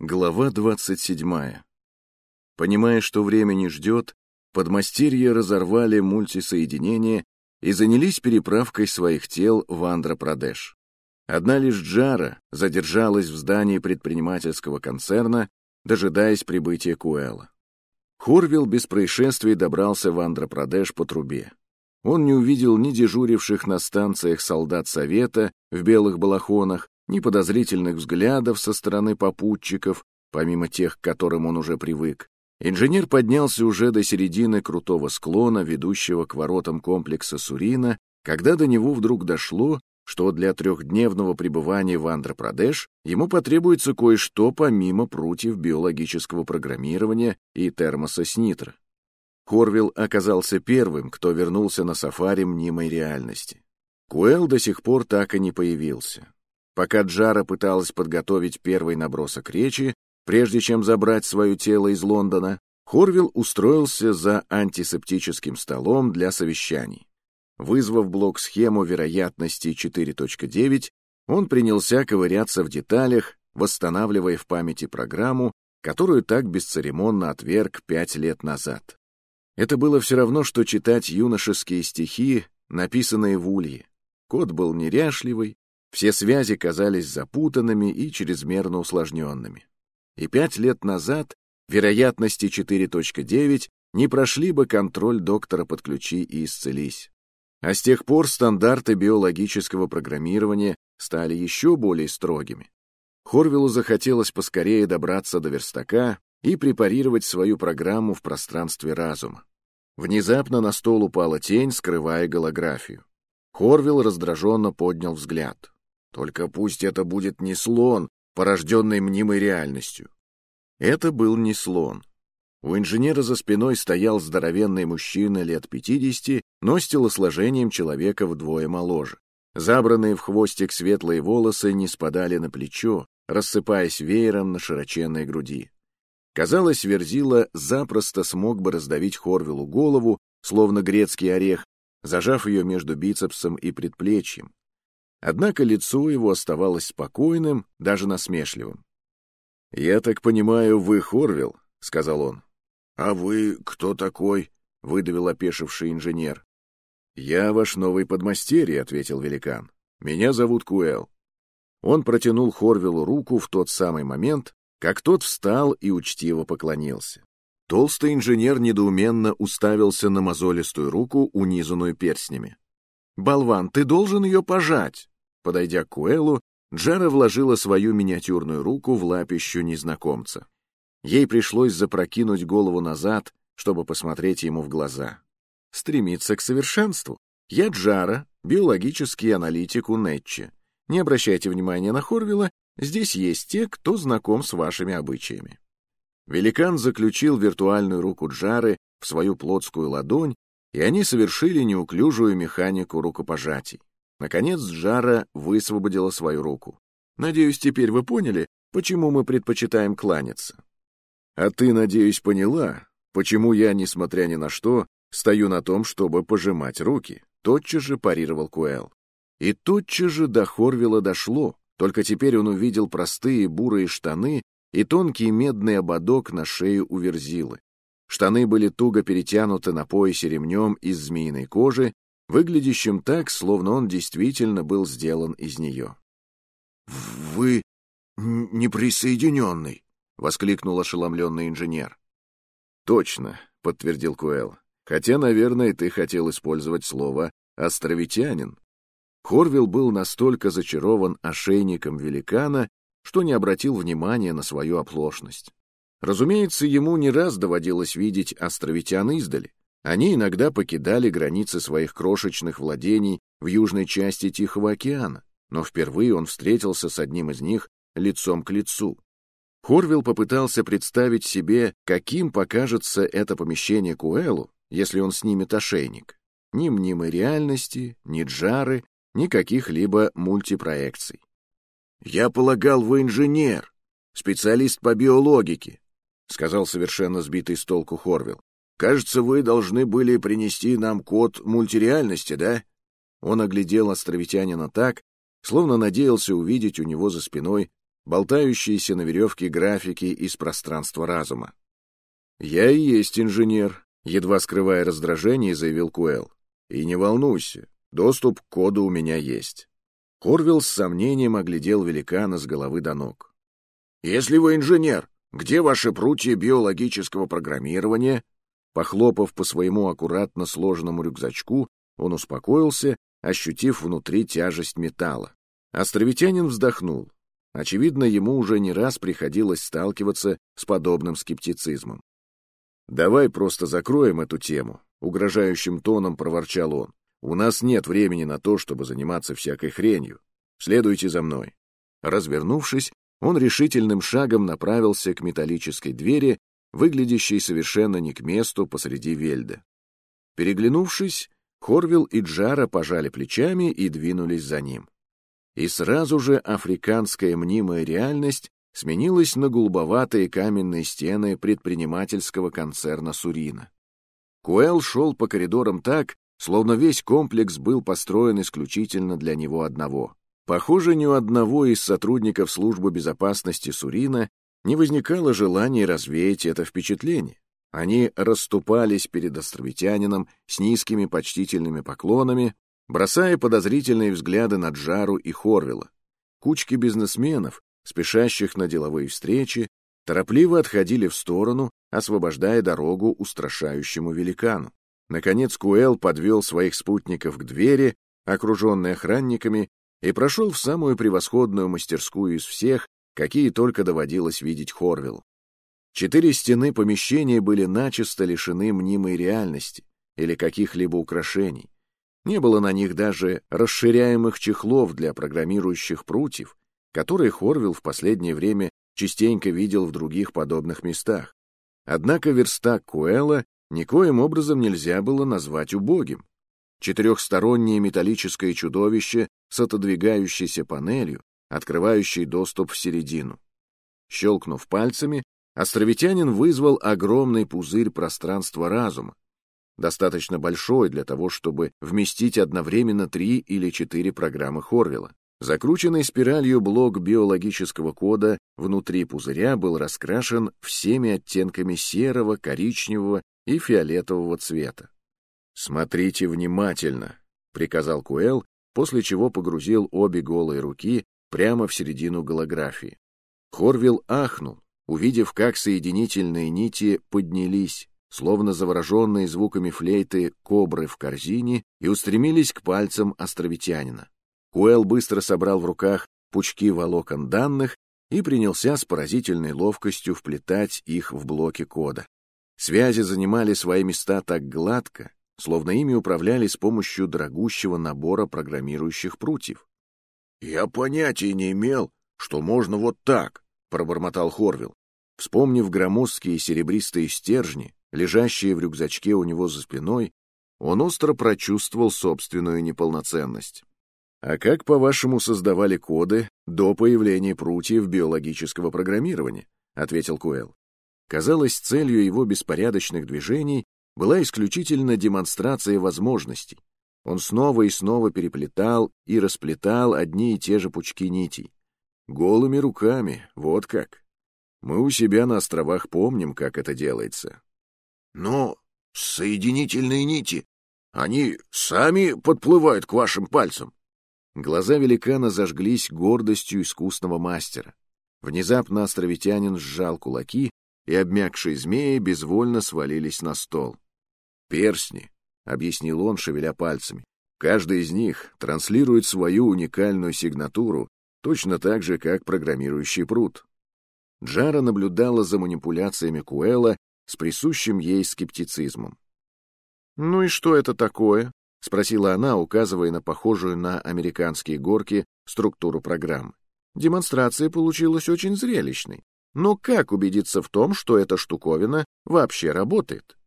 Глава 27. Понимая, что время не ждет, подмастерья разорвали мультисоединение и занялись переправкой своих тел в Андхра-Прадеш. Одна лишь Джара задержалась в здании предпринимательского концерна, дожидаясь прибытия Куэла. Хорвилл без происшествий добрался в Андхра-Прадеш по трубе. Он не увидел ни дежуривших на станциях солдат Совета в белых балахонах, ни подозрительных взглядов со стороны попутчиков, помимо тех, к которым он уже привык. Инженер поднялся уже до середины крутого склона, ведущего к воротам комплекса Сурина, когда до него вдруг дошло, что для трехдневного пребывания в Андхра-Прадеш ему потребуется кое-что помимо прутьев биологического программирования и термоса с нитро. Хорвилл оказался первым, кто вернулся на сафари мнимой реальности. Куэлл до сих пор так и не появился. Пока Джара пыталась подготовить первый набросок речи, прежде чем забрать свое тело из Лондона, Хорвилл устроился за антисептическим столом для совещаний. Вызвав блок-схему вероятности 4.9, он принялся ковыряться в деталях, восстанавливая в памяти программу, которую так бесцеремонно отверг пять лет назад. Это было все равно, что читать юношеские стихи, написанные в улье. Код был неряшливый, все связи казались запутанными и чрезмерно усложненными. И пять лет назад вероятности 4.9 не прошли бы контроль доктора «Подключи и исцелись». А с тех пор стандарты биологического программирования стали еще более строгими. Хорвиллу захотелось поскорее добраться до верстака и препарировать свою программу в пространстве разума. Внезапно на стол упала тень, скрывая голографию. Хорвилл раздраженно поднял взгляд. Только пусть это будет не слон, порожденный мнимой реальностью. Это был не слон. У инженера за спиной стоял здоровенный мужчина лет пятидесяти, но с телосложением человека вдвое моложе. Забранные в хвостик светлые волосы не спадали на плечо, рассыпаясь веером на широченной груди. Казалось, Верзила запросто смог бы раздавить Хорвилу голову, словно грецкий орех, зажав ее между бицепсом и предплечьем, Однако лицо его оставалось спокойным, даже насмешливым. «Я так понимаю, вы Хорвилл?» — сказал он. «А вы кто такой?» — выдавил опешивший инженер. «Я ваш новый подмастерье», — ответил великан. «Меня зовут Куэл». Он протянул Хорвиллу руку в тот самый момент, как тот встал и учтиво поклонился. Толстый инженер недоуменно уставился на мозолистую руку, унизанную перстнями. «Болван, ты должен ее пожать!» Подойдя к Куэлу, Джара вложила свою миниатюрную руку в лапищу незнакомца. Ей пришлось запрокинуть голову назад, чтобы посмотреть ему в глаза. «Стремиться к совершенству. Я Джара, биологический аналитик у Нетчи. Не обращайте внимания на Хорвилла, здесь есть те, кто знаком с вашими обычаями». Великан заключил виртуальную руку Джары в свою плотскую ладонь и они совершили неуклюжую механику рукопожатий. Наконец Джара высвободила свою руку. «Надеюсь, теперь вы поняли, почему мы предпочитаем кланяться». «А ты, надеюсь, поняла, почему я, несмотря ни на что, стою на том, чтобы пожимать руки?» Тотчас же парировал Куэл. И тотчас же до Хорвилла дошло, только теперь он увидел простые бурые штаны и тонкий медный ободок на шее у Верзилы. Штаны были туго перетянуты на поясе ремнем из змеиной кожи, выглядящим так, словно он действительно был сделан из нее. «Вы неприсоединенный!» — воскликнул ошеломленный инженер. «Точно», — подтвердил Куэлл. «Хотя, наверное, ты хотел использовать слово «островитянин». Хорвилл был настолько зачарован ошейником великана, что не обратил внимания на свою оплошность. Разумеется, ему не раз доводилось видеть островитян издали. Они иногда покидали границы своих крошечных владений в южной части Тихого океана, но впервые он встретился с одним из них лицом к лицу. Хорвилл попытался представить себе, каким покажется это помещение Куэлу, если он снимет ошейник. Ни мнимой реальности, ни джары, ни каких-либо мультипроекций. «Я полагал, вы инженер, специалист по биологике», — сказал совершенно сбитый с толку Хорвилл. «Кажется, вы должны были принести нам код мультиреальности, да?» Он оглядел островитянина так, словно надеялся увидеть у него за спиной болтающиеся на веревке графики из пространства разума. «Я и есть инженер», — едва скрывая раздражение, заявил Куэлл. «И не волнуйся, доступ к коду у меня есть». Хорвилл с сомнением оглядел великана с головы до ног. «Если вы инженер, где ваши прутья биологического программирования?» Похлопав по своему аккуратно сложенному рюкзачку, он успокоился, ощутив внутри тяжесть металла. Островитянин вздохнул. Очевидно, ему уже не раз приходилось сталкиваться с подобным скептицизмом. «Давай просто закроем эту тему», — угрожающим тоном проворчал он. «У нас нет времени на то, чтобы заниматься всякой хренью. Следуйте за мной». Развернувшись, он решительным шагом направился к металлической двери, выглядящей совершенно не к месту посреди вельда. Переглянувшись, Хорвилл и Джара пожали плечами и двинулись за ним. И сразу же африканская мнимая реальность сменилась на голубоватые каменные стены предпринимательского концерна Сурина. Куэлл шел по коридорам так, словно весь комплекс был построен исключительно для него одного. Похоже, ни у одного из сотрудников службы безопасности Сурина не возникало желания развеять это впечатление. Они расступались перед островитянином с низкими почтительными поклонами, бросая подозрительные взгляды на Джару и Хорвилла. Кучки бизнесменов, спешащих на деловые встречи, торопливо отходили в сторону, освобождая дорогу устрашающему великану. Наконец Куэл подвел своих спутников к двери, окруженной охранниками, и прошел в самую превосходную мастерскую из всех, какие только доводилось видеть Хорвилл. Четыре стены помещения были начисто лишены мнимой реальности или каких-либо украшений. Не было на них даже расширяемых чехлов для программирующих прутьев, которые Хорвилл в последнее время частенько видел в других подобных местах. Однако верстак Куэлла никоим образом нельзя было назвать убогим. Четырехстороннее металлическое чудовище с отодвигающейся панелью, открывающей доступ в середину. Щелкнув пальцами, островитянин вызвал огромный пузырь пространства разума, достаточно большой для того, чтобы вместить одновременно три или четыре программы Хорвилла. Закрученный спиралью блок биологического кода внутри пузыря был раскрашен всеми оттенками серого, коричневого и фиолетового цвета. «Смотрите внимательно», — приказал Куэлл, после чего погрузил обе голые руки прямо в середину голографии. Хорвилл ахнул, увидев, как соединительные нити поднялись, словно завороженные звуками флейты кобры в корзине, и устремились к пальцам островитянина. Куэлл быстро собрал в руках пучки волокон данных и принялся с поразительной ловкостью вплетать их в блоки кода. Связи занимали свои места так гладко, словно ими управляли с помощью дорогущего набора программирующих прутьев. «Я понятия не имел, что можно вот так», — пробормотал Хорвилл. Вспомнив громоздкие серебристые стержни, лежащие в рюкзачке у него за спиной, он остро прочувствовал собственную неполноценность. А как, по-вашему, создавали коды до появления прутьев биологического программирования? ответил Куэлл. Казалось, целью его беспорядочных движений была исключительно демонстрация возможностей. Он снова и снова переплетал и расплетал одни и те же пучки нитей. Голыми руками, вот как. Мы у себя на островах помним, как это делается. Но соединительные нити, они сами подплывают к вашим пальцам. Глаза великана зажглись гордостью искусного мастера. Внезапно островитянин сжал кулаки, и обмякшие змеи безвольно свалились на стол. «Перстни», — объяснил он, шевеля пальцами. «Каждый из них транслирует свою уникальную сигнатуру, точно так же, как программирующий пруд». Джара наблюдала за манипуляциями Куэла с присущим ей скептицизмом. «Ну и что это такое?» — спросила она, указывая на похожую на американские горки структуру программы. Демонстрация получилась очень зрелищной. Но как убедиться в том, что эта штуковина вообще работает?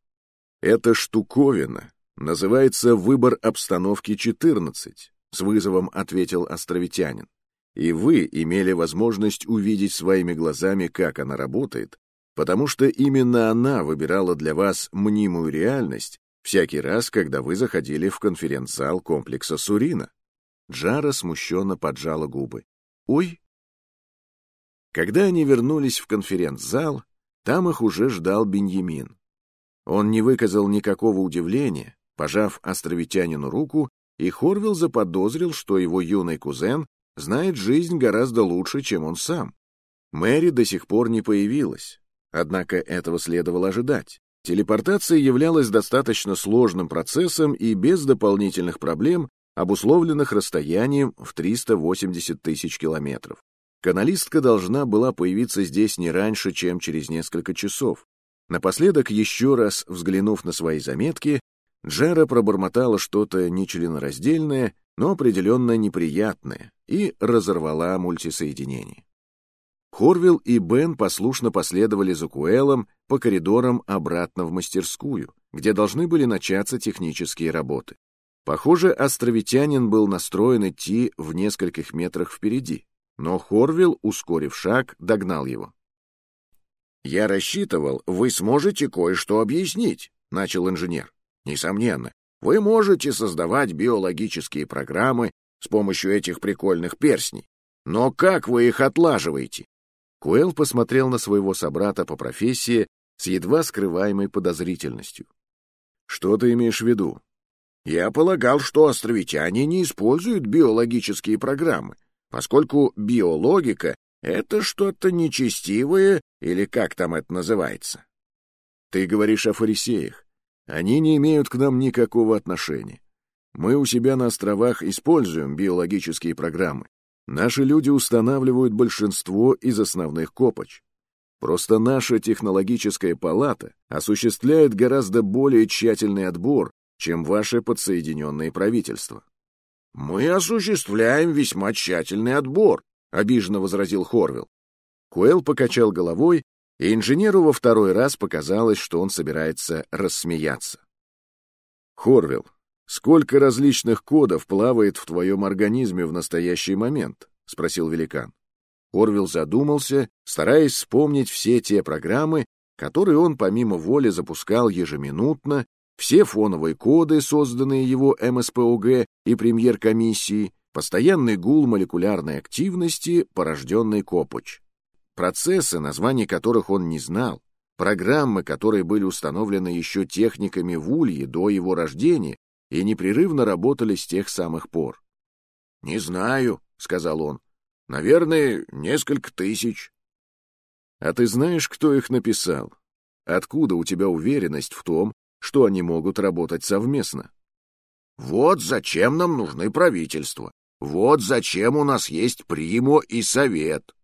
Эта штуковина называется «Выбор обстановки 14», — с вызовом ответил островитянин. И вы имели возможность увидеть своими глазами, как она работает, потому что именно она выбирала для вас мнимую реальность, Всякий раз, когда вы заходили в конференц-зал комплекса Сурина. Джара смущенно поджала губы. «Ой, Когда они вернулись в конференц-зал, там их уже ждал Беньямин. Он не выказал никакого удивления, пожав островитянину руку, и Хорвилл заподозрил, что его юный кузен знает жизнь гораздо лучше, чем он сам. Мэри до сих пор не появилась, однако этого следовало ожидать. Телепортация являлась достаточно сложным процессом и без дополнительных проблем, обусловленных расстоянием в 380 тысяч километров. Каналистка должна была появиться здесь не раньше, чем через несколько часов. Напоследок, еще раз взглянув на свои заметки, Джера пробормотала что-то нечленораздельное, но определенно неприятное, и разорвала мультисоединение. Хорвилл и Бен послушно последовали за Куэлом по коридорам обратно в мастерскую, где должны были начаться технические работы. Похоже, островитянин был настроен идти в нескольких метрах впереди, но Хорвилл, ускорив шаг, догнал его. «Я рассчитывал, вы сможете кое-что объяснить», — начал инженер. «Несомненно, вы можете создавать биологические программы с помощью этих прикольных перстней. Но как вы их отлаживаете?» Куэлл посмотрел на своего собрата по профессии с едва скрываемой подозрительностью. «Что ты имеешь в виду?» «Я полагал, что островитяне не используют биологические программы, поскольку биологика — это что-то нечестивое или как там это называется?» «Ты говоришь о фарисеях. Они не имеют к нам никакого отношения. Мы у себя на островах используем биологические программы. Наши люди устанавливают большинство из основных копоч. Просто наша технологическая палата осуществляет гораздо более тщательный отбор, чем ваше подсоединенное правительство. «Мы осуществляем весьма тщательный отбор», — обиженно возразил Хорвилл. Куэлл покачал головой, и инженеру во второй раз показалось, что он собирается рассмеяться. «Хорвилл, сколько различных кодов плавает в твоем организме в настоящий момент?» — спросил великан. Хорвилл задумался, стараясь вспомнить все те программы, которые он помимо воли запускал ежеминутно все фоновые коды, созданные его МСПОГ и премьер-комиссией, постоянный гул молекулярной активности, порожденный Копоч. Процессы, названий которых он не знал, программы, которые были установлены еще техниками в Улье до его рождения и непрерывно работали с тех самых пор. «Не знаю», — сказал он. «Наверное, несколько тысяч». «А ты знаешь, кто их написал? Откуда у тебя уверенность в том, что они могут работать совместно. Вот зачем нам нужны правительства. Вот зачем у нас есть Примо и Совет.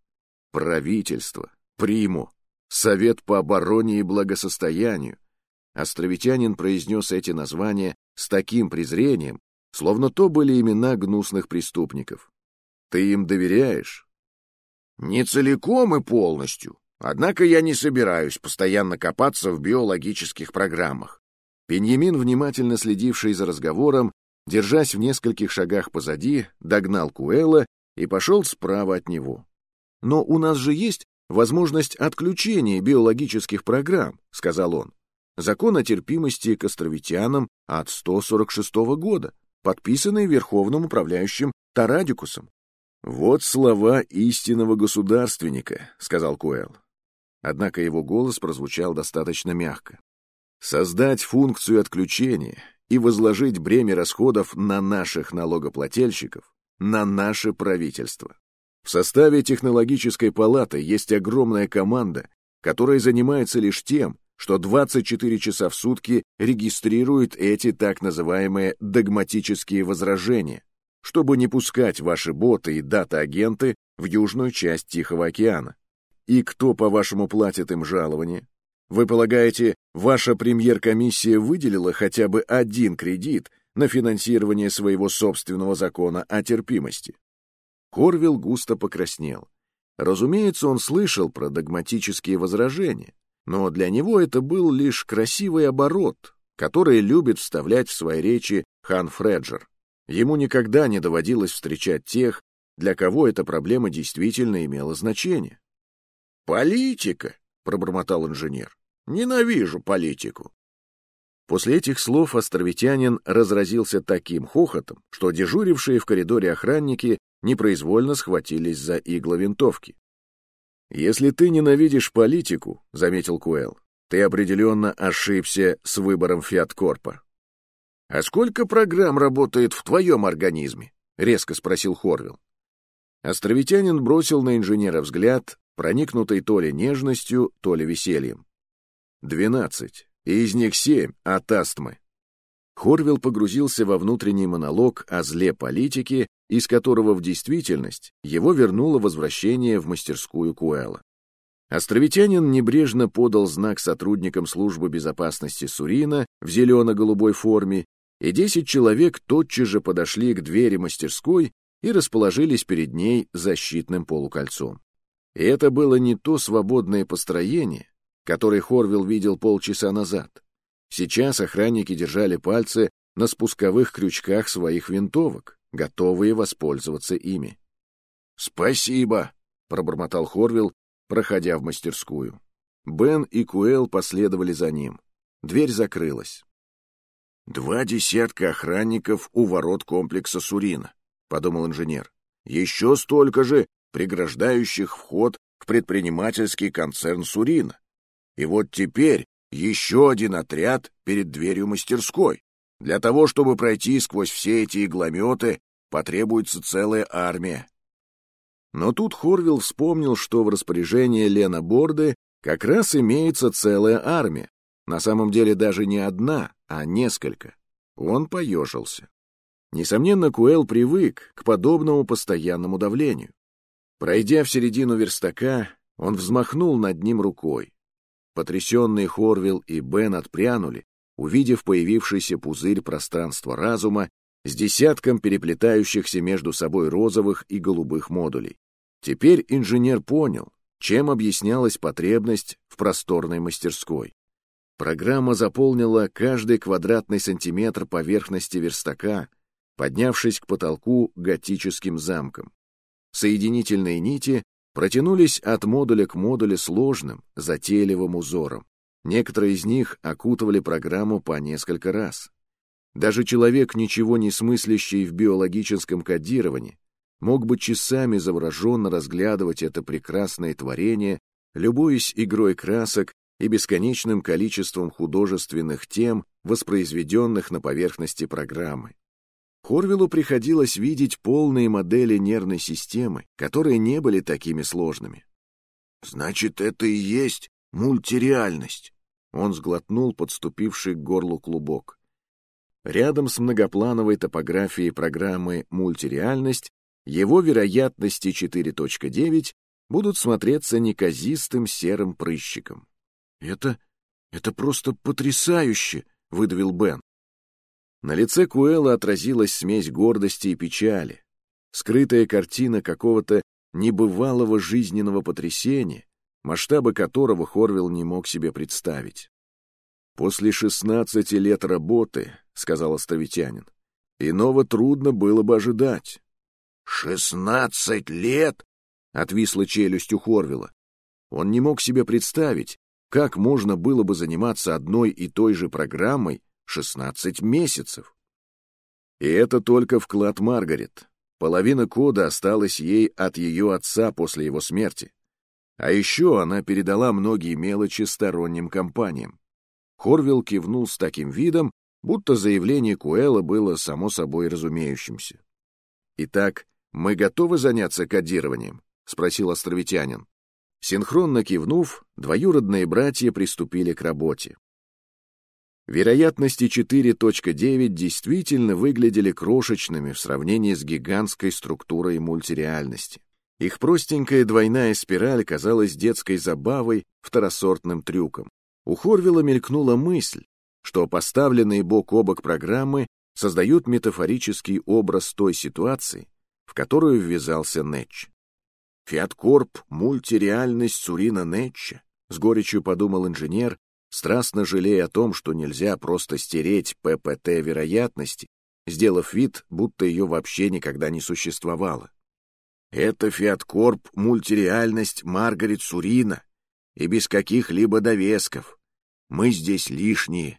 Правительство, Примо, Совет по обороне и благосостоянию. Островитянин произнес эти названия с таким презрением, словно то были имена гнусных преступников. Ты им доверяешь? Не целиком и полностью. Однако я не собираюсь постоянно копаться в биологических программах. Беньямин, внимательно следивший за разговором, держась в нескольких шагах позади, догнал Куэла и пошел справа от него. «Но у нас же есть возможность отключения биологических программ», — сказал он. «Закон о терпимости к островитянам от 146 года, подписанный Верховным управляющим Тарадикусом». «Вот слова истинного государственника», — сказал Куэл. Однако его голос прозвучал достаточно мягко создать функцию отключения и возложить бремя расходов на наших налогоплательщиков, на наше правительство. В составе технологической палаты есть огромная команда, которая занимается лишь тем, что 24 часа в сутки регистрирует эти так называемые догматические возражения, чтобы не пускать ваши боты и дата-агенты в южную часть Тихого океана. И кто, по-вашему, платит им жалование? Вы полагаете, ваша премьер-комиссия выделила хотя бы один кредит на финансирование своего собственного закона о терпимости? Корвилл густо покраснел. Разумеется, он слышал про догматические возражения, но для него это был лишь красивый оборот, который любит вставлять в свои речи хан Фреджер. Ему никогда не доводилось встречать тех, для кого эта проблема действительно имела значение. «Политика!» — пробормотал инженер. Ненавижу политику. После этих слов островитянин разразился таким хохотом, что дежурившие в коридоре охранники непроизвольно схватились за игловинтовки. «Если ты ненавидишь политику», — заметил Куэлл, «ты определенно ошибся с выбором Фиаткорпа». «А сколько программ работает в твоем организме?» — резко спросил Хорвилл. Островитянин бросил на инженера взгляд, проникнутый то ли нежностью, то ли весельем. «Двенадцать, и из них семь от астмы». Хорвилл погрузился во внутренний монолог о зле политики, из которого в действительность его вернуло возвращение в мастерскую Куэла. Островитянин небрежно подал знак сотрудникам службы безопасности Сурина в зелено-голубой форме, и десять человек тотчас же подошли к двери мастерской и расположились перед ней защитным полукольцом. И это было не то свободное построение, которое Хорвилл видел полчаса назад. Сейчас охранники держали пальцы на спусковых крючках своих винтовок, готовые воспользоваться ими. «Спасибо», — пробормотал Хорвилл, проходя в мастерскую. Бен и Куэл последовали за ним. Дверь закрылась. «Два десятка охранников у ворот комплекса Сурина», — подумал инженер. «Еще столько же преграждающих вход в предпринимательский концерн Сурина. И вот теперь еще один отряд перед дверью мастерской. Для того, чтобы пройти сквозь все эти иглометы, потребуется целая армия. Но тут Хорвилл вспомнил, что в распоряжении Лена Борды как раз имеется целая армия. На самом деле даже не одна, а несколько. Он поежился. Несомненно, Куэлл привык к подобному постоянному давлению. Пройдя в середину верстака, он взмахнул над ним рукой. Потрясенные Хорвилл и Бен отпрянули, увидев появившийся пузырь пространства разума с десятком переплетающихся между собой розовых и голубых модулей. Теперь инженер понял, чем объяснялась потребность в просторной мастерской. Программа заполнила каждый квадратный сантиметр поверхности верстака, поднявшись к потолку готическим замком. Соединительные нити протянулись от модуля к модулю сложным, затейливым узором. Некоторые из них окутывали программу по несколько раз. Даже человек, ничего не смыслящий в биологическом кодировании, мог бы часами завороженно разглядывать это прекрасное творение, любуясь игрой красок и бесконечным количеством художественных тем, воспроизведенных на поверхности программы. Хорвиллу приходилось видеть полные модели нервной системы, которые не были такими сложными. «Значит, это и есть мультиреальность!» Он сглотнул подступивший к горлу клубок. Рядом с многоплановой топографией программы «Мультиреальность» его вероятности 4.9 будут смотреться неказистым серым прыщиком. «Это... это просто потрясающе!» — выдавил Бен. На лице Куэлла отразилась смесь гордости и печали, скрытая картина какого-то небывалого жизненного потрясения, масштабы которого Хорвилл не мог себе представить. «После шестнадцати лет работы», — сказал островитянин, — «иного трудно было бы ожидать». «Шестнадцать лет?» — отвисла челюсть у Хорвилла. Он не мог себе представить, как можно было бы заниматься одной и той же программой 16 месяцев. И это только вклад Маргарет. Половина кода осталась ей от ее отца после его смерти. А еще она передала многие мелочи сторонним компаниям. Хорвилл кивнул с таким видом, будто заявление Куэлла было само собой разумеющимся. «Итак, мы готовы заняться кодированием?» — спросил островитянин. Синхронно кивнув, двоюродные братья приступили к работе. Вероятности 4.9 действительно выглядели крошечными в сравнении с гигантской структурой мультиреальности. Их простенькая двойная спираль казалась детской забавой, второсортным трюком. У Хорвилла мелькнула мысль, что поставленные бок о бок программы создают метафорический образ той ситуации, в которую ввязался Нетч. «Фиаткорп — мультиреальность Сурина Нетча», — с горечью подумал инженер, страстно жалея о том, что нельзя просто стереть ППТ вероятности, сделав вид, будто ее вообще никогда не существовало. Это Фиаткорп мультиреальность Маргарет Сурина, и без каких-либо довесков. Мы здесь лишние.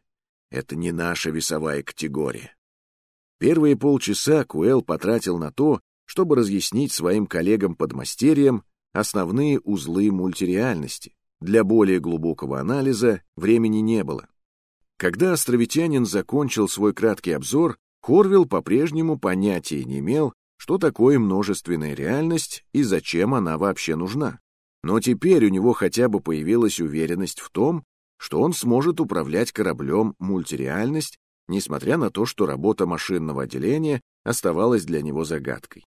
Это не наша весовая категория. Первые полчаса Куэлл потратил на то, чтобы разъяснить своим коллегам-подмастерьям, основные узлы мультиреальности. Для более глубокого анализа времени не было. Когда островитянин закончил свой краткий обзор, Хорвилл по-прежнему понятия не имел, что такое множественная реальность и зачем она вообще нужна. Но теперь у него хотя бы появилась уверенность в том, что он сможет управлять кораблем мультиреальность, несмотря на то, что работа машинного отделения оставалась для него загадкой.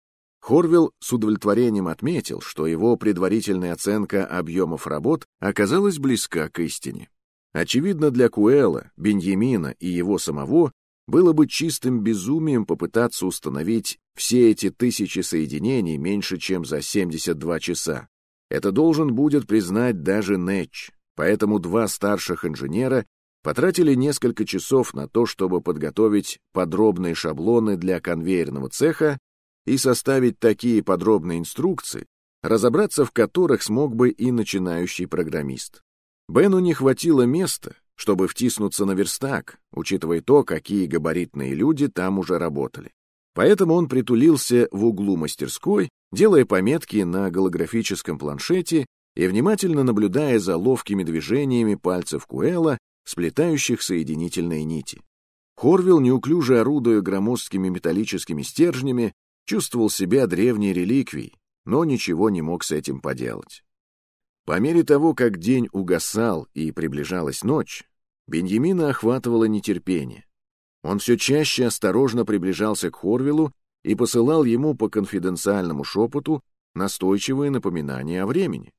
Хорвилл с удовлетворением отметил, что его предварительная оценка объемов работ оказалась близка к истине. Очевидно, для Куэла, Беньямина и его самого было бы чистым безумием попытаться установить все эти тысячи соединений меньше, чем за 72 часа. Это должен будет признать даже Нэтч, поэтому два старших инженера потратили несколько часов на то, чтобы подготовить подробные шаблоны для конвейерного цеха и составить такие подробные инструкции, разобраться в которых смог бы и начинающий программист. Бену не хватило места, чтобы втиснуться на верстак, учитывая то, какие габаритные люди там уже работали. Поэтому он притулился в углу мастерской, делая пометки на голографическом планшете и внимательно наблюдая за ловкими движениями пальцев Куэла, сплетающих соединительные нити. Хорвилл, неуклюже орудуя громоздкими металлическими стержнями, чувствовал себя древней реликвией, но ничего не мог с этим поделать. По мере того, как день угасал и приближалась ночь, Беньямина охватывало нетерпение. Он все чаще осторожно приближался к Хорвиллу и посылал ему по конфиденциальному шепоту настойчивые напоминания о времени.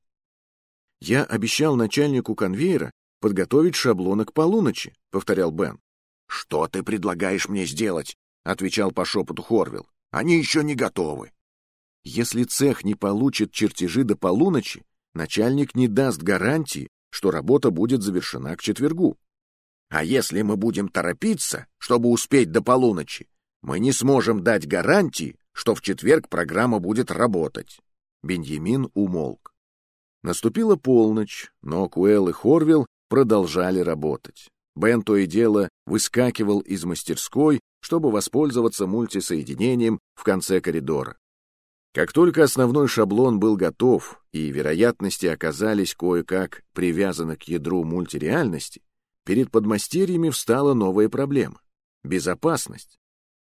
«Я обещал начальнику конвейера подготовить шаблоны к полуночи», — повторял Бен. «Что ты предлагаешь мне сделать?» — отвечал по шепоту Хорвилл. «Они еще не готовы». «Если цех не получит чертежи до полуночи, начальник не даст гарантии, что работа будет завершена к четвергу. А если мы будем торопиться, чтобы успеть до полуночи, мы не сможем дать гарантии, что в четверг программа будет работать. Беньямин умолк. Наступила полночь, но Куэлл и Хорвилл продолжали работать. Бен то и дело выскакивал из мастерской, чтобы воспользоваться мультисоединением в конце коридора. Как только основной шаблон был готов и вероятности оказались кое-как привязаны к ядру мультиреальности, перед подмастерьями встала новая проблема — безопасность.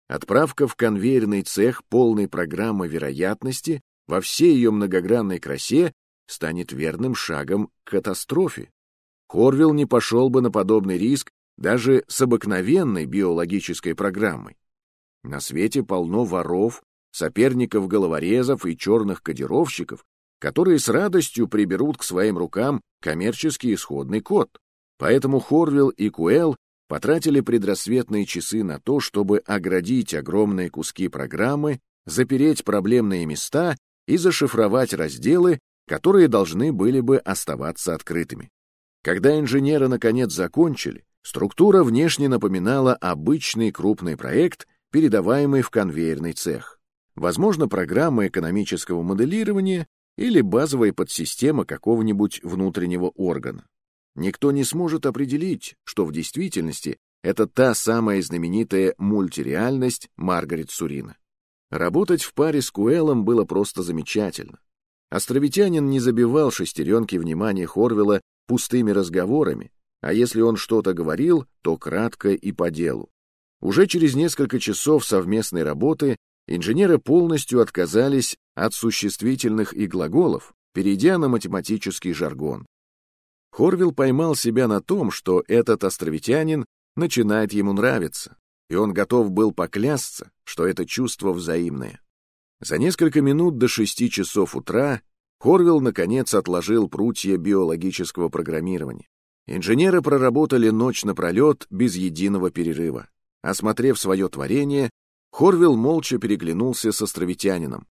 Отправка в конвейерный цех полной программы вероятности во всей ее многогранной красе станет верным шагом к катастрофе. Хорвилл не пошел бы на подобный риск даже с обыкновенной биологической программой. На свете полно воров соперников-головорезов и черных кодировщиков, которые с радостью приберут к своим рукам коммерческий исходный код. Поэтому Хорвилл и Куэлл потратили предрассветные часы на то, чтобы оградить огромные куски программы, запереть проблемные места и зашифровать разделы, которые должны были бы оставаться открытыми. Когда инженеры наконец закончили, структура внешне напоминала обычный крупный проект, передаваемый в конвейерный цех возможно, программа экономического моделирования или базовая подсистема какого-нибудь внутреннего органа. Никто не сможет определить, что в действительности это та самая знаменитая мультиреальность Маргарет Сурина. Работать в паре с Куэлом было просто замечательно. Островитянин не забивал шестеренки внимания Хорвилла пустыми разговорами, а если он что-то говорил, то кратко и по делу. Уже через несколько часов совместной работы инженеры полностью отказались от существительных и глаголов, перейдя на математический жаргон. Хорвилл поймал себя на том, что этот островитянин начинает ему нравиться, и он готов был поклясться, что это чувство взаимное. За несколько минут до шести часов утра Хорвилл, наконец, отложил прутья биологического программирования. Инженеры проработали ночь напролет без единого перерыва. Осмотрев свое творение, Хорвилл молча переглянулся с островитянином.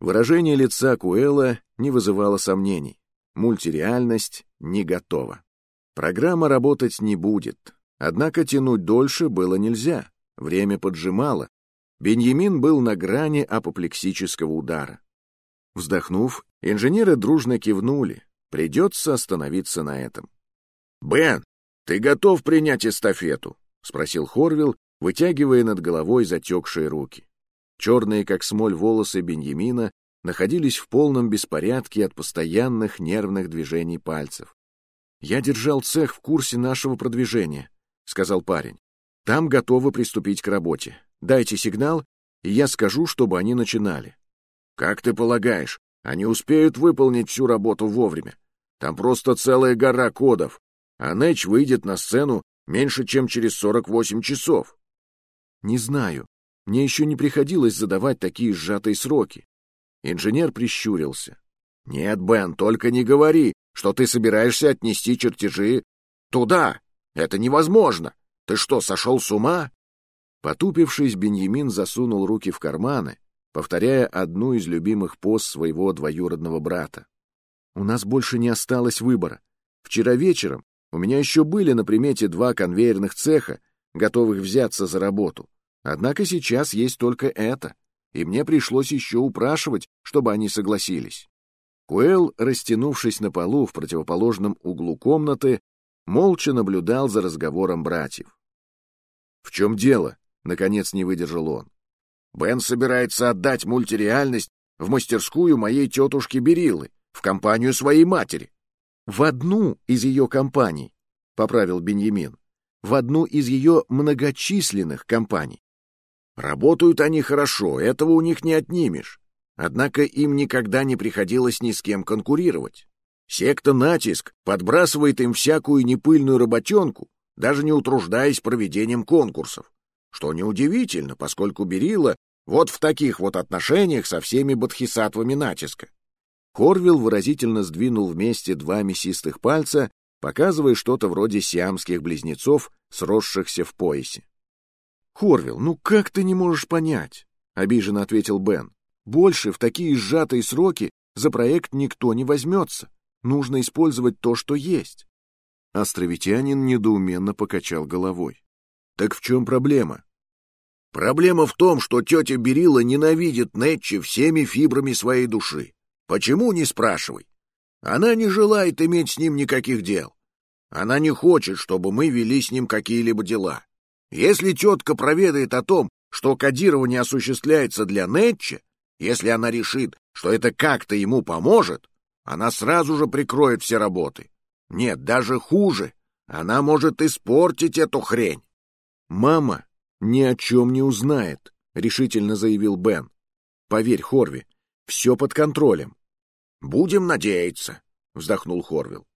Выражение лица Куэла не вызывало сомнений. Мультиреальность не готова. Программа работать не будет. Однако тянуть дольше было нельзя. Время поджимало. Беньямин был на грани апоплексического удара. Вздохнув, инженеры дружно кивнули. Придется остановиться на этом. «Бен, ты готов принять эстафету?» — спросил Хорвилл, вытягивая над головой затекшие руки. Черные, как смоль, волосы Беньямина находились в полном беспорядке от постоянных нервных движений пальцев. «Я держал цех в курсе нашего продвижения», — сказал парень. «Там готовы приступить к работе. Дайте сигнал, и я скажу, чтобы они начинали». «Как ты полагаешь, они успеют выполнить всю работу вовремя? Там просто целая гора кодов, а Нэч выйдет на сцену меньше, чем через 48 часов». «Не знаю. Мне еще не приходилось задавать такие сжатые сроки». Инженер прищурился. «Нет, Бен, только не говори, что ты собираешься отнести чертежи туда. Это невозможно. Ты что, сошел с ума?» Потупившись, Беньямин засунул руки в карманы, повторяя одну из любимых поз своего двоюродного брата. «У нас больше не осталось выбора. Вчера вечером у меня еще были на примете два конвейерных цеха, готовых взяться за работу. Однако сейчас есть только это, и мне пришлось еще упрашивать, чтобы они согласились. Куэлл, растянувшись на полу в противоположном углу комнаты, молча наблюдал за разговором братьев. «В чем дело?» — наконец не выдержал он. «Бен собирается отдать мультиреальность в мастерскую моей тетушки Берилы, в компанию своей матери». «В одну из ее компаний», — поправил Беньямин, — «в одну из ее многочисленных компаний». Работают они хорошо, этого у них не отнимешь. Однако им никогда не приходилось ни с кем конкурировать. Секта «Натиск» подбрасывает им всякую непыльную работенку, даже не утруждаясь проведением конкурсов. Что неудивительно, поскольку Берила вот в таких вот отношениях со всеми бодхисаттвами натиска. Хорвилл выразительно сдвинул вместе два мясистых пальца, показывая что-то вроде сиамских близнецов, сросшихся в поясе. «Хорвилл, ну как ты не можешь понять?» — обиженно ответил Бен. «Больше в такие сжатые сроки за проект никто не возьмется. Нужно использовать то, что есть». Островитянин недоуменно покачал головой. «Так в чем проблема?» «Проблема в том, что тетя Берила ненавидит Нетчи всеми фибрами своей души. Почему, не спрашивай. Она не желает иметь с ним никаких дел. Она не хочет, чтобы мы вели с ним какие-либо дела. Если тетка проведает о том, что кодирование осуществляется для Нетча, если она решит, что это как-то ему поможет, она сразу же прикроет все работы. Нет, даже хуже. Она может испортить эту хрень. «Мама ни о чем не узнает», — решительно заявил Бен. «Поверь, Хорви, все под контролем». «Будем надеяться», — вздохнул Хорвилл.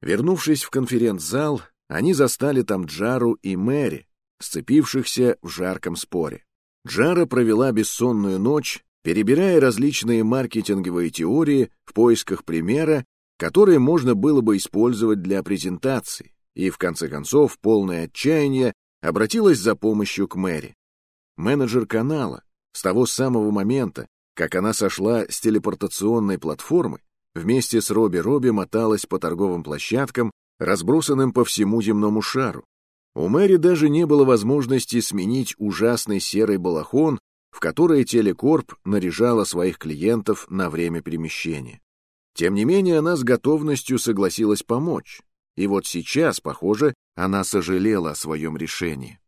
Вернувшись в конференц-зал, они застали там Джару и Мэри, сцепившихся в жарком споре. Джара провела бессонную ночь, перебирая различные маркетинговые теории в поисках примера, которые можно было бы использовать для презентации, и, в конце концов, полное отчаяние обратилась за помощью к Мэри. Менеджер канала, с того самого момента, как она сошла с телепортационной платформы, вместе с Робби Робби моталась по торговым площадкам, разбросанным по всему земному шару. У Мэри даже не было возможности сменить ужасный серый балахон, в который телекорп наряжала своих клиентов на время перемещения. Тем не менее, она с готовностью согласилась помочь. И вот сейчас, похоже, она сожалела о своем решении.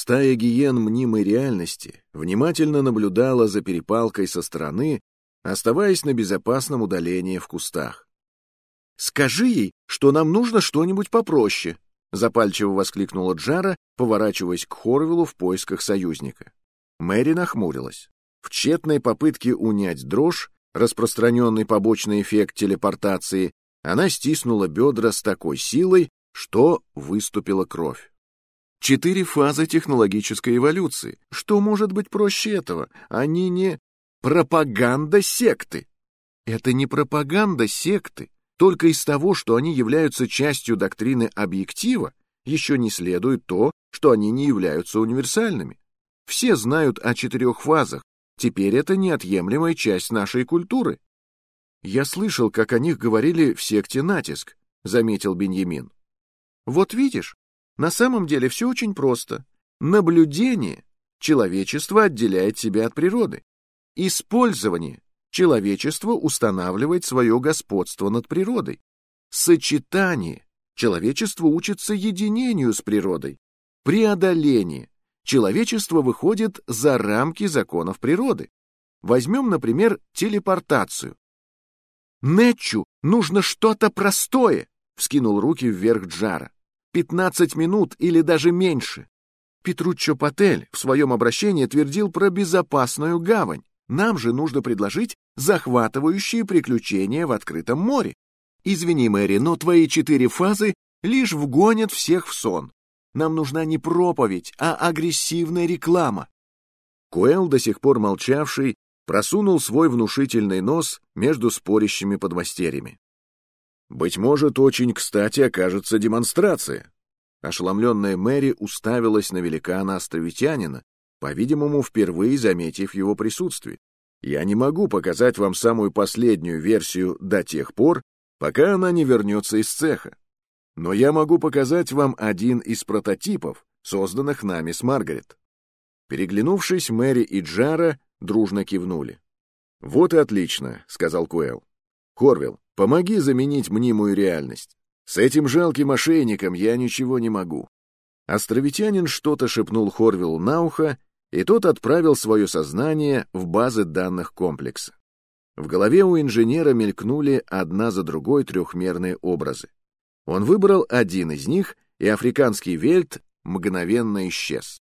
Стая гиен мнимой реальности внимательно наблюдала за перепалкой со стороны, оставаясь на безопасном удалении в кустах. «Скажи ей, что нам нужно что-нибудь попроще», — запальчиво воскликнула Джара, поворачиваясь к Хорвиллу в поисках союзника. Мэри нахмурилась. В тщетной попытке унять дрожь, распространенный побочный эффект телепортации, она стиснула бедра с такой силой, что выступила кровь. Четыре фазы технологической эволюции. Что может быть проще этого? Они не... Пропаганда секты. Это не пропаганда секты. Только из того, что они являются частью доктрины объектива, еще не следует то, что они не являются универсальными. Все знают о четырех фазах, теперь это неотъемлемая часть нашей культуры. Я слышал, как о них говорили в секте «Натиск», — заметил Беньямин. Вот видишь, на самом деле все очень просто. Наблюдение человечество отделяет себя от природы. Использование человечество устанавливает свое господство над природой. Сочетание. Человечество учится единению с природой. Преодоление. Человечество выходит за рамки законов природы. Возьмем, например, телепортацию. «Нетчу нужно что-то простое!» — вскинул руки вверх Джара. «Пятнадцать минут или даже меньше!» Петруччо Патель в своем обращении твердил про безопасную гавань. Нам же нужно предложить захватывающие приключения в открытом море. Извини, Мэри, но твои четыре фазы лишь вгонят всех в сон. Нам нужна не проповедь, а агрессивная реклама. Куэлл, до сих пор молчавший, просунул свой внушительный нос между спорящими подмастерьями. «Быть может, очень кстати окажется демонстрация». Ошеломленная Мэри уставилась на великана-островитянина, по-видимому, впервые заметив его присутствие. «Я не могу показать вам самую последнюю версию до тех пор, пока она не вернется из цеха. Но я могу показать вам один из прототипов, созданных нами с Маргарет». Переглянувшись, Мэри и Джара дружно кивнули. «Вот и отлично», — сказал Куэлл. «Хорвилл, помоги заменить мнимую реальность. С этим жалким мошенником я ничего не могу». Островитянин что-то шепнул Хорвиллу на ухо, и тот отправил свое сознание в базы данных комплекса. В голове у инженера мелькнули одна за другой трехмерные образы. Он выбрал один из них, и африканский вельт мгновенно исчез.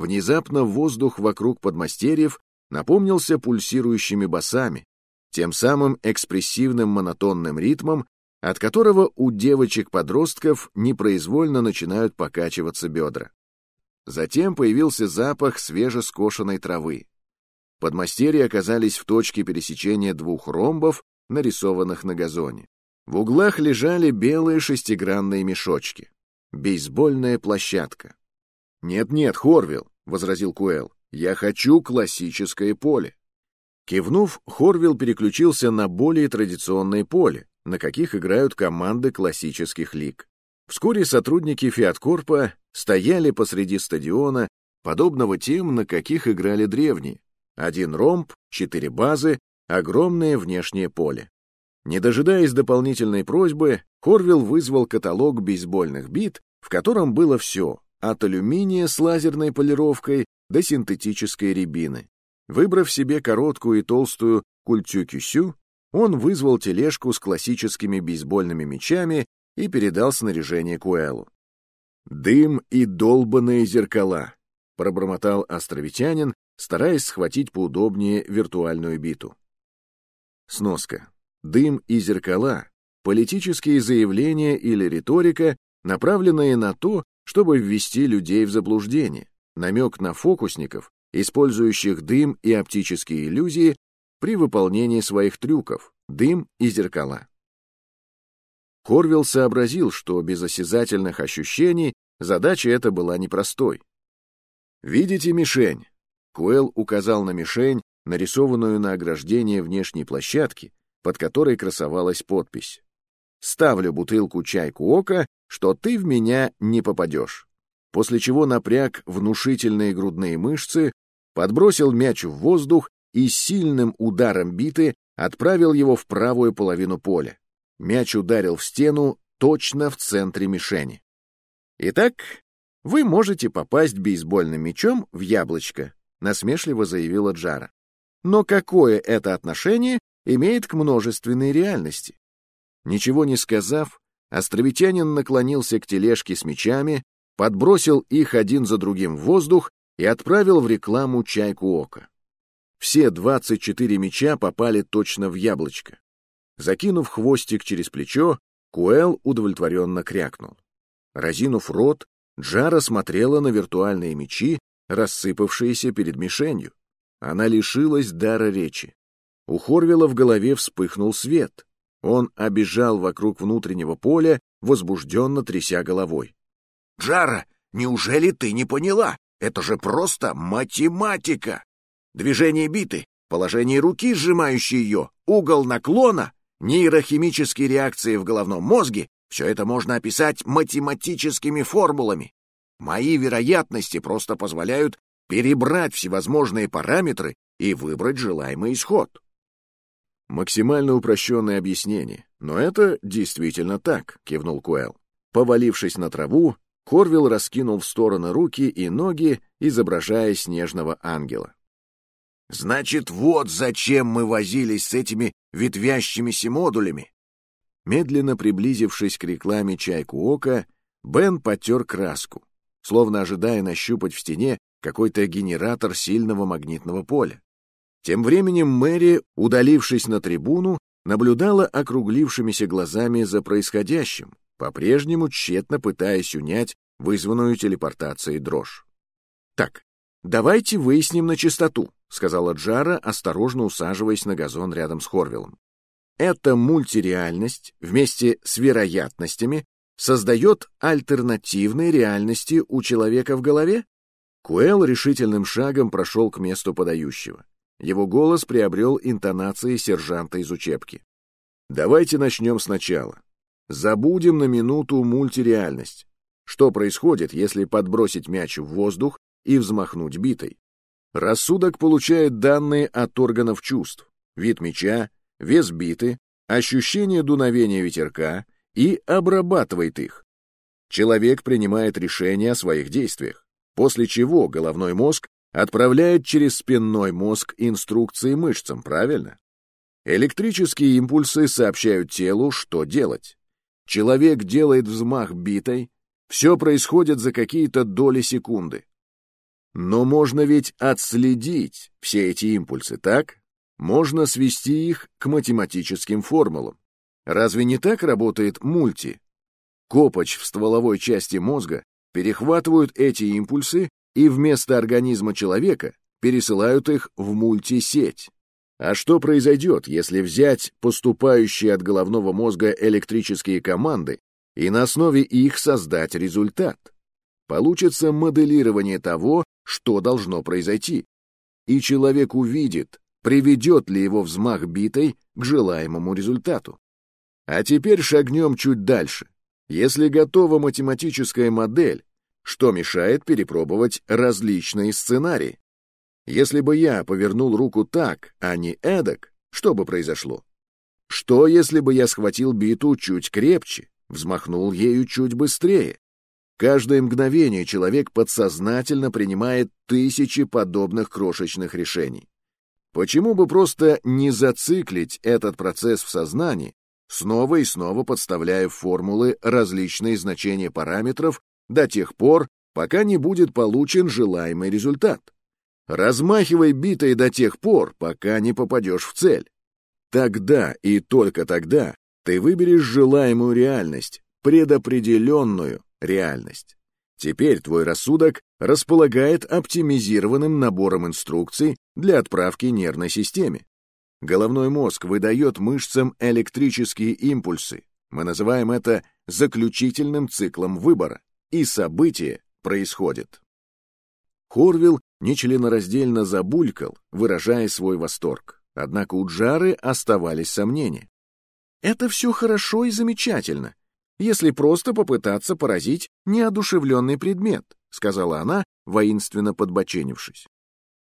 Внезапно воздух вокруг подмастерьев напомнился пульсирующими басами, тем самым экспрессивным монотонным ритмом, от которого у девочек-подростков непроизвольно начинают покачиваться бедра. Затем появился запах свежескошенной травы. Подмастерья оказались в точке пересечения двух ромбов, нарисованных на газоне. В углах лежали белые шестигранные мешочки. Бейсбольная площадка. «Нет-нет, Хорвилл», — возразил Куэлл, — «я хочу классическое поле». Кивнув, Хорвилл переключился на более традиционное поле, на каких играют команды классических лиг. Вскоре сотрудники Фиаткорпа стояли посреди стадиона, подобного тем, на каких играли древние. Один ромб, четыре базы, огромное внешнее поле. Не дожидаясь дополнительной просьбы, Хорвилл вызвал каталог бейсбольных бит, в котором было все от алюминия с лазерной полировкой до синтетической рябины. Выбрав себе короткую и толстую культю-кюсю, он вызвал тележку с классическими бейсбольными мячами и передал снаряжение Куэлу. «Дым и долбанные зеркала», — пробормотал островитянин, стараясь схватить поудобнее виртуальную биту. Сноска. Дым и зеркала — политические заявления или риторика, направленные на то, чтобы ввести людей в заблуждение, намек на фокусников, использующих дым и оптические иллюзии при выполнении своих трюков, дым и зеркала. Хорвилл сообразил, что без осязательных ощущений задача эта была непростой. «Видите мишень?» Куэлл указал на мишень, нарисованную на ограждении внешней площадки, под которой красовалась подпись. «Ставлю бутылку чайку ока что ты в меня не попадешь. После чего напряг внушительные грудные мышцы, подбросил мяч в воздух и сильным ударом биты отправил его в правую половину поля. Мяч ударил в стену точно в центре мишени. Итак, вы можете попасть бейсбольным мячом в яблочко, насмешливо заявила Джара. Но какое это отношение имеет к множественной реальности? Ничего не сказав, Островитянин наклонился к тележке с мечами, подбросил их один за другим в воздух и отправил в рекламу чайку ока. Все 24 меча попали точно в яблочко. Закинув хвостик через плечо, Куэл удовлетворенно крякнул. Разинув рот, Джара смотрела на виртуальные мечи, рассыпавшиеся перед мишенью. Она лишилась дара речи. У Хорвела в голове вспыхнул свет. Он обежал вокруг внутреннего поля, возбужденно тряся головой. «Джара, неужели ты не поняла? Это же просто математика! Движение биты, положение руки, сжимающей ее, угол наклона, нейрохимические реакции в головном мозге — все это можно описать математическими формулами. Мои вероятности просто позволяют перебрать всевозможные параметры и выбрать желаемый исход. Максимально упрощенное объяснение, но это действительно так, кивнул Куэлл. Повалившись на траву, Хорвилл раскинул в стороны руки и ноги, изображая снежного ангела. Значит, вот зачем мы возились с этими ветвящимися модулями. Медленно приблизившись к рекламе «Чайку Ока», Бен потер краску, словно ожидая нащупать в стене какой-то генератор сильного магнитного поля. Тем временем Мэри, удалившись на трибуну, наблюдала округлившимися глазами за происходящим, по-прежнему тщетно пытаясь унять вызванную телепортацией дрожь. «Так, давайте выясним на чистоту», — сказала Джара, осторожно усаживаясь на газон рядом с Хорвиллом. «Эта мультиреальность вместе с вероятностями создает альтернативные реальности у человека в голове?» Куэлл решительным шагом прошел к месту подающего. Его голос приобрел интонации сержанта из учебки. «Давайте начнем сначала. Забудем на минуту мультиреальность. Что происходит, если подбросить мяч в воздух и взмахнуть битой? Рассудок получает данные от органов чувств, вид мяча, вес биты, ощущение дуновения ветерка и обрабатывает их. Человек принимает решение о своих действиях, после чего головной мозг отправляет через спинной мозг инструкции мышцам, правильно? Электрические импульсы сообщают телу, что делать. Человек делает взмах битой, все происходит за какие-то доли секунды. Но можно ведь отследить все эти импульсы, так? Можно свести их к математическим формулам. Разве не так работает мульти? Копоч в стволовой части мозга перехватывают эти импульсы и вместо организма человека пересылают их в мультисеть. А что произойдет, если взять поступающие от головного мозга электрические команды и на основе их создать результат? Получится моделирование того, что должно произойти. И человек увидит, приведет ли его взмах битой к желаемому результату. А теперь шагнем чуть дальше. Если готова математическая модель, что мешает перепробовать различные сценарии? Если бы я повернул руку так, а не эдак, что бы произошло? Что, если бы я схватил биту чуть крепче, взмахнул ею чуть быстрее? Каждое мгновение человек подсознательно принимает тысячи подобных крошечных решений. Почему бы просто не зациклить этот процесс в сознании, снова и снова подставляя в формулы различные значения параметров до тех пор, пока не будет получен желаемый результат? Размахивай битой до тех пор, пока не попадешь в цель. Тогда и только тогда ты выберешь желаемую реальность, предопределенную реальность. Теперь твой рассудок располагает оптимизированным набором инструкций для отправки нервной системе. Головной мозг выдает мышцам электрические импульсы. Мы называем это заключительным циклом выбора. И событие происходит. Хорвилл нечленораздельно забулькал, выражая свой восторг. Однако у Джары оставались сомнения. «Это все хорошо и замечательно, если просто попытаться поразить неодушевленный предмет», сказала она, воинственно подбоченившись.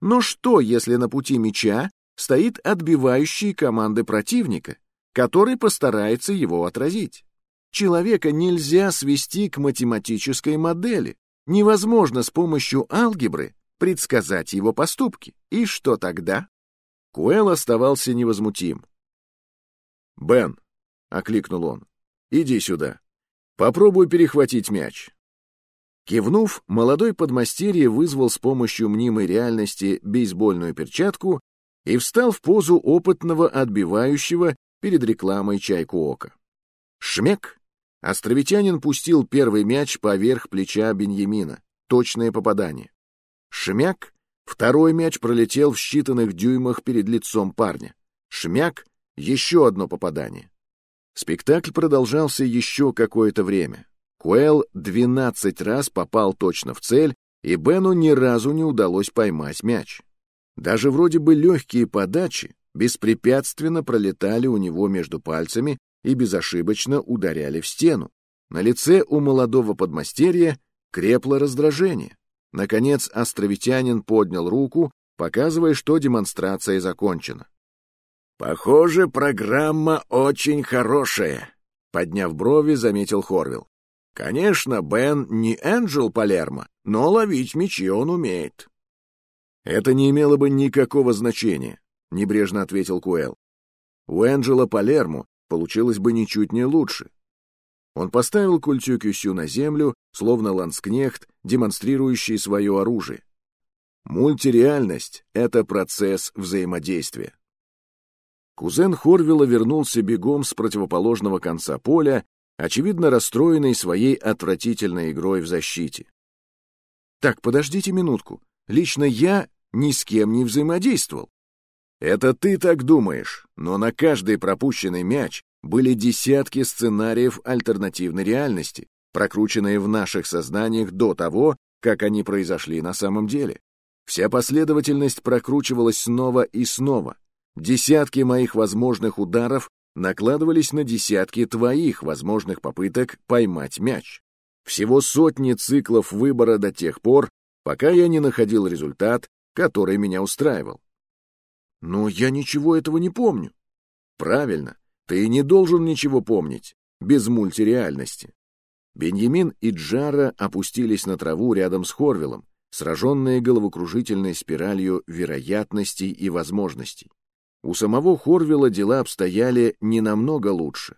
«Но что, если на пути меча стоит отбивающий команды противника, который постарается его отразить? Человека нельзя свести к математической модели. Невозможно с помощью алгебры предсказать его поступки. И что тогда? Куэлл оставался невозмутим. «Бен», — окликнул он, — «иди сюда. Попробуй перехватить мяч». Кивнув, молодой подмастерье вызвал с помощью мнимой реальности бейсбольную перчатку и встал в позу опытного отбивающего перед рекламой чайку ока. Шмек! Островитянин пустил первый мяч поверх плеча Беньямина. Точное попадание. Шмяк! Второй мяч пролетел в считанных дюймах перед лицом парня. Шмяк! Еще одно попадание. Спектакль продолжался еще какое-то время. Куэлл двенадцать раз попал точно в цель, и Бену ни разу не удалось поймать мяч. Даже вроде бы легкие подачи беспрепятственно пролетали у него между пальцами и безошибочно ударяли в стену. На лице у молодого подмастерья крепло раздражение. Наконец островитянин поднял руку, показывая, что демонстрация закончена. «Похоже, программа очень хорошая», — подняв брови, заметил Хорвилл. «Конечно, Бен не Энджел Палермо, но ловить мячи он умеет». «Это не имело бы никакого значения», — небрежно ответил Куэлл. «У Энджела Палермо получилось бы ничуть не лучше». Он поставил культю Кюсю на землю, словно ланскнехт, демонстрирующий свое оружие. Мультиреальность — это процесс взаимодействия. Кузен Хорвилла вернулся бегом с противоположного конца поля, очевидно расстроенный своей отвратительной игрой в защите. «Так, подождите минутку. Лично я ни с кем не взаимодействовал». «Это ты так думаешь, но на каждый пропущенный мяч были десятки сценариев альтернативной реальности, прокрученные в наших сознаниях до того, как они произошли на самом деле. Вся последовательность прокручивалась снова и снова. Десятки моих возможных ударов накладывались на десятки твоих возможных попыток поймать мяч. Всего сотни циклов выбора до тех пор, пока я не находил результат, который меня устраивал. Но я ничего этого не помню. Правильно, ты не должен ничего помнить, без мультиреальности. Беньямин и Джара опустились на траву рядом с Хорвиллом, сраженные головокружительной спиралью вероятностей и возможностей. У самого Хорвилла дела обстояли не намного лучше.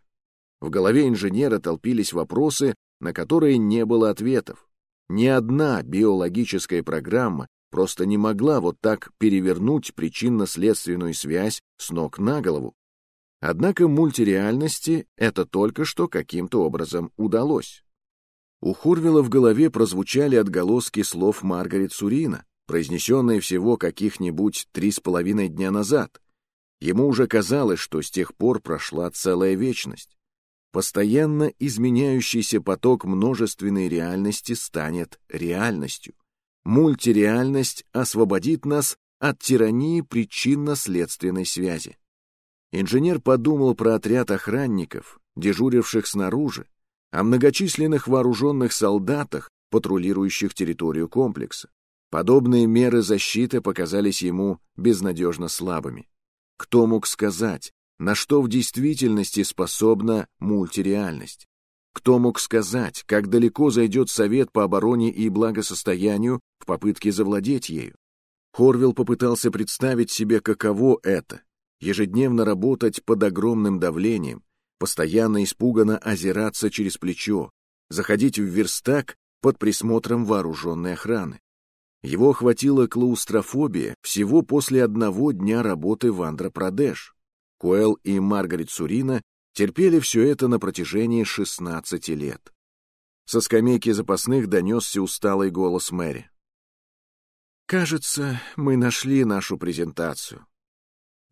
В голове инженера толпились вопросы, на которые не было ответов. Ни одна биологическая программа просто не могла вот так перевернуть причинно-следственную связь с ног на голову. Однако мультиреальности это только что каким-то образом удалось. У Хорвилла в голове прозвучали отголоски слов Маргарет Сурина, произнесенные всего каких-нибудь три с половиной дня назад. Ему уже казалось, что с тех пор прошла целая вечность. Постоянно изменяющийся поток множественной реальности станет реальностью. Мультиреальность освободит нас от тирании причинно-следственной связи. Инженер подумал про отряд охранников, дежуривших снаружи, о многочисленных вооруженных солдатах, патрулирующих территорию комплекса. Подобные меры защиты показались ему безнадежно слабыми. Кто мог сказать, на что в действительности способна мультиреальность? Кто мог сказать, как далеко зайдет Совет по обороне и благосостоянию в попытке завладеть ею? Хорвилл попытался представить себе, каково это — ежедневно работать под огромным давлением, постоянно испуганно озираться через плечо, заходить в верстак под присмотром вооруженной охраны. Его охватила клаустрофобия всего после одного дня работы в Андропрадеш. Коэл и Маргарет Сурина терпели все это на протяжении 16 лет. Со скамейки запасных донесся усталый голос Мэри. «Кажется, мы нашли нашу презентацию.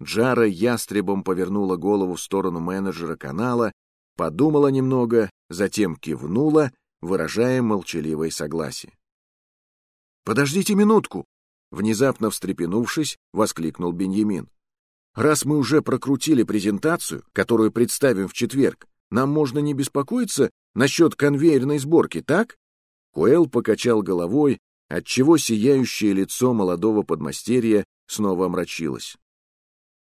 Джара ястребом повернула голову в сторону менеджера канала, подумала немного, затем кивнула, выражая молчаливое согласие. «Подождите минутку!» Внезапно встрепенувшись, воскликнул Беньямин. «Раз мы уже прокрутили презентацию, которую представим в четверг, нам можно не беспокоиться насчет конвейерной сборки, так?» Куэлл покачал головой, отчего сияющее лицо молодого подмастерья снова омрачилось.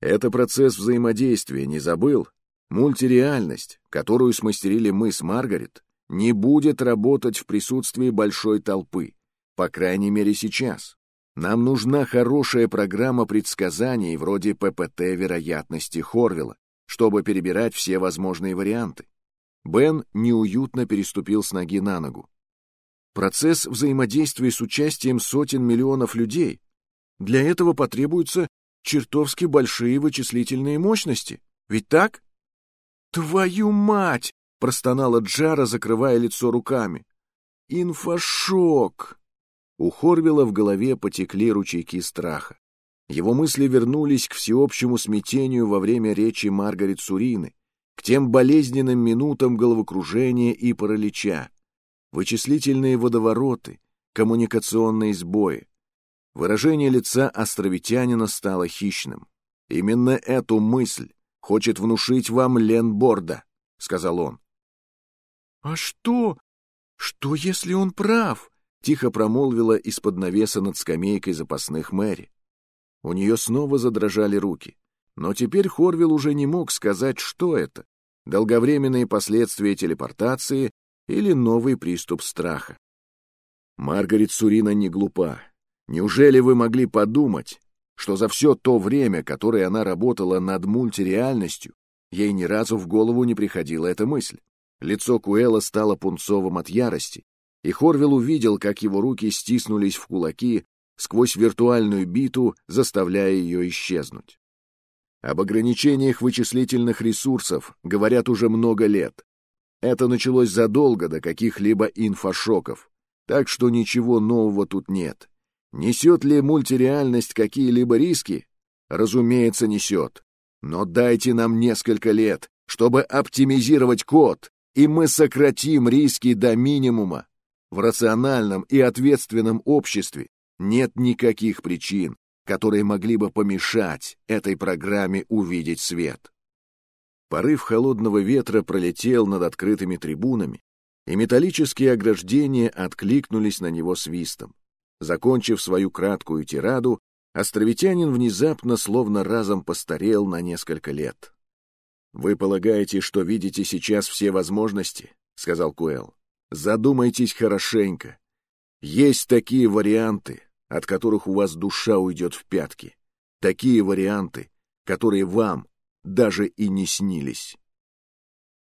Это процесс взаимодействия, не забыл? Мультиреальность, которую смастерили мы с Маргарет, не будет работать в присутствии большой толпы, по крайней мере сейчас. Нам нужна хорошая программа предсказаний вроде ППТ вероятности Хорвилла, чтобы перебирать все возможные варианты. Бен неуютно переступил с ноги на ногу. Процесс взаимодействия с участием сотен миллионов людей. Для этого потребуется чертовски большие вычислительные мощности. Ведь так? «Твою мать!» — простонала Джара, закрывая лицо руками. «Инфошок!» У Хорвилла в голове потекли ручейки страха. Его мысли вернулись к всеобщему смятению во время речи Маргарет Сурины, к тем болезненным минутам головокружения и паралича, вычислительные водовороты, коммуникационные сбои. Выражение лица островитянина стало хищным. «Именно эту мысль хочет внушить вам Лен Борда», — сказал он. «А что? Что, если он прав?» — тихо промолвила из-под навеса над скамейкой запасных Мэри. У нее снова задрожали руки. Но теперь Хорвилл уже не мог сказать, что это — долговременные последствия телепортации или новый приступ страха. Маргарет Сурина не глупа. Неужели вы могли подумать, что за все то время, которое она работала над мультиреальностью, ей ни разу в голову не приходила эта мысль? Лицо Куэла стало пунцовым от ярости, и Хорвилл увидел, как его руки стиснулись в кулаки сквозь виртуальную биту, заставляя ее исчезнуть. Об ограничениях вычислительных ресурсов говорят уже много лет. Это началось задолго до каких-либо инфошоков, так что ничего нового тут нет. Несет ли мультиреальность какие-либо риски? Разумеется, несет. Но дайте нам несколько лет, чтобы оптимизировать код, и мы сократим риски до минимума. В рациональном и ответственном обществе нет никаких причин, которые могли бы помешать этой программе увидеть свет. Порыв холодного ветра пролетел над открытыми трибунами, и металлические ограждения откликнулись на него свистом. Закончив свою краткую тираду, островитянин внезапно словно разом постарел на несколько лет. «Вы полагаете, что видите сейчас все возможности?» — сказал Куэлл. «Задумайтесь хорошенько. Есть такие варианты, от которых у вас душа уйдет в пятки. Такие варианты, которые вам даже и не снились».